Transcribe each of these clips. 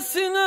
Neresine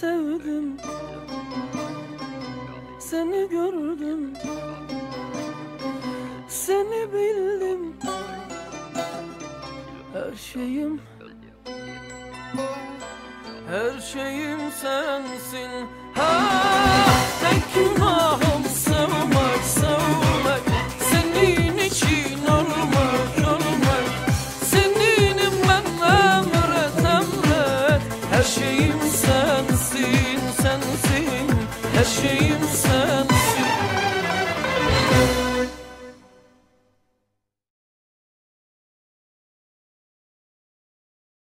sevdim. Seni gördüm. Seni bildim. Her şeyim. Her şeyim sensin. Ha tek günahım